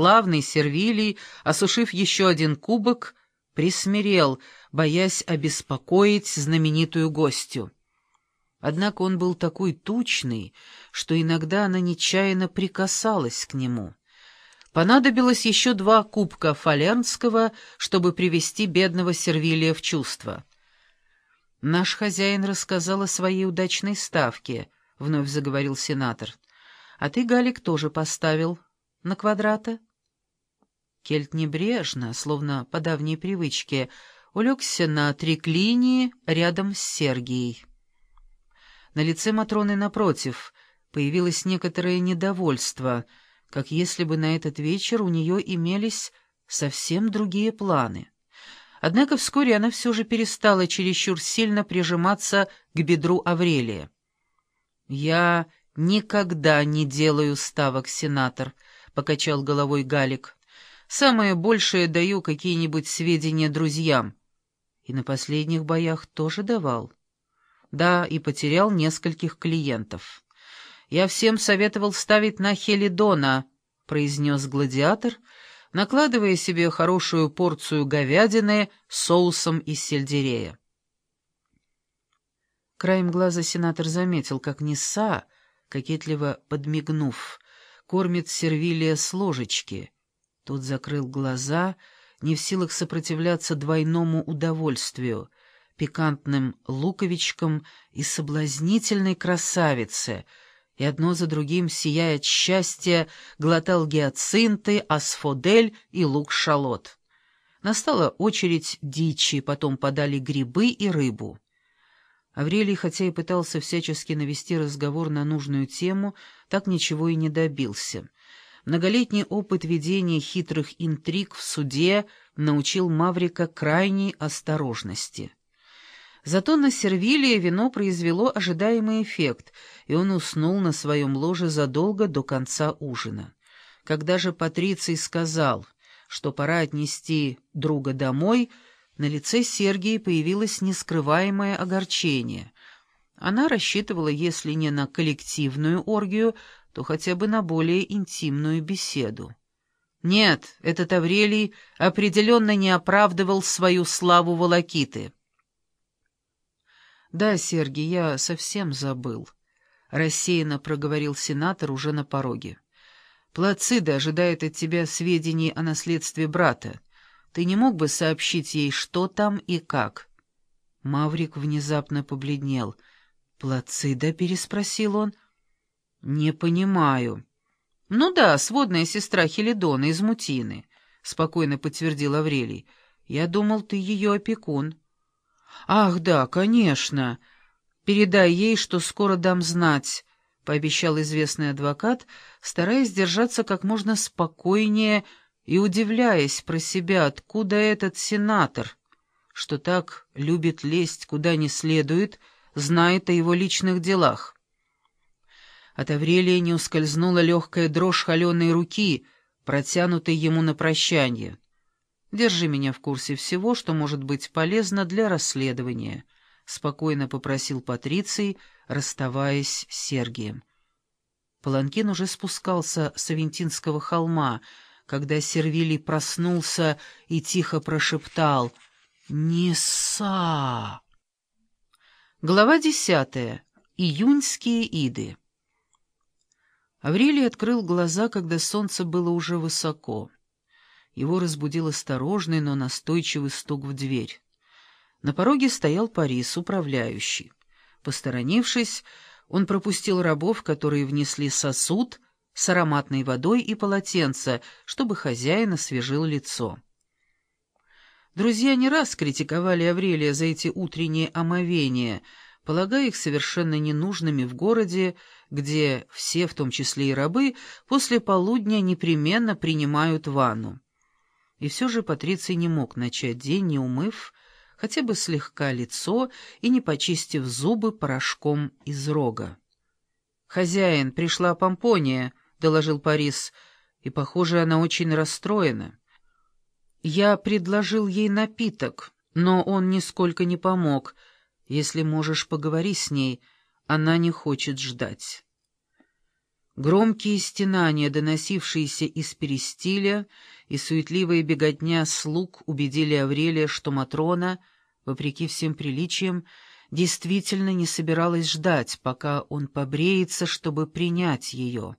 славный Сервилий, осушив еще один кубок, присмирел, боясь обеспокоить знаменитую гостью. Однако он был такой тучный, что иногда она нечаянно прикасалась к нему. Понадобилось еще два кубка фалернского, чтобы привести бедного Сервилия в чувство. «Наш хозяин рассказал о своей удачной ставке», — вновь заговорил сенатор. «А ты, Галик, тоже поставил на квадрата?» Кельт небрежно, словно по давней привычке, улегся на триклинии рядом с Сергией. На лице Матроны, напротив, появилось некоторое недовольство, как если бы на этот вечер у нее имелись совсем другие планы. Однако вскоре она все же перестала чересчур сильно прижиматься к бедру Аврелия. «Я никогда не делаю ставок, сенатор», — покачал головой Галик. «Самое большее даю какие-нибудь сведения друзьям». И на последних боях тоже давал. Да, и потерял нескольких клиентов. «Я всем советовал ставить на Хелидона», — произнес гладиатор, накладывая себе хорошую порцию говядины соусом из сельдерея. Краем глаза сенатор заметил, как Неса, кокетливо подмигнув, кормит Сервилия с ложечки. Тот закрыл глаза, не в силах сопротивляться двойному удовольствию — пикантным луковичком и соблазнительной красавице, и одно за другим, сияя от счастья, глотал гиацинты, асфодель и лук-шалот. Настала очередь дичи, потом подали грибы и рыбу. Аврелий, хотя и пытался всячески навести разговор на нужную тему, так ничего и не добился. Многолетний опыт ведения хитрых интриг в суде научил Маврика крайней осторожности. Зато на Сервилия вино произвело ожидаемый эффект, и он уснул на своем ложе задолго до конца ужина. Когда же Патриций сказал, что пора отнести друга домой, на лице Сергии появилось нескрываемое огорчение. Она рассчитывала, если не на коллективную оргию, то хотя бы на более интимную беседу. Нет, этот Аврелий определенно не оправдывал свою славу волокиты. «Да, Сергей, я совсем забыл», — рассеянно проговорил сенатор уже на пороге. «Плацида ожидает от тебя сведений о наследстве брата. Ты не мог бы сообщить ей, что там и как?» Маврик внезапно побледнел. «Плацида?» — переспросил он. «Не понимаю». «Ну да, сводная сестра Хелидона из Мутины», — спокойно подтвердил Аврелий. «Я думал, ты ее опекун». «Ах, да, конечно. Передай ей, что скоро дам знать», — пообещал известный адвокат, стараясь держаться как можно спокойнее и удивляясь про себя, откуда этот сенатор, что так любит лезть куда не следует, знает о его личных делах. От Аврелия не ускользнула легкая дрожь холеной руки, протянутой ему на прощание. Держи меня в курсе всего, что может быть полезно для расследования», — спокойно попросил Патриций, расставаясь с Сергием. Паланкин уже спускался с Авентинского холма, когда Сервилий проснулся и тихо прошептал «Неса!». Глава десятая. Июньские иды. Аврелий открыл глаза, когда солнце было уже высоко. Его разбудил осторожный, но настойчивый стук в дверь. На пороге стоял Парис, управляющий. Посторонившись, он пропустил рабов, которые внесли сосуд с ароматной водой и полотенце, чтобы хозяин освежил лицо. Друзья не раз критиковали Аврелия за эти утренние омовения, полагая их совершенно ненужными в городе, где все, в том числе и рабы, после полудня непременно принимают ванну. И все же Патриций не мог начать день, не умыв хотя бы слегка лицо и не почистив зубы порошком из рога. «Хозяин, пришла Помпония», — доложил Парис, — «и, похоже, она очень расстроена. Я предложил ей напиток, но он нисколько не помог. Если можешь, поговори с ней, она не хочет ждать». Громкие стенания, доносившиеся из перистиля, и суетливая беготня слуг убедили Аврелия, что Матрона, вопреки всем приличиям, действительно не собиралась ждать, пока он побреется, чтобы принять ее.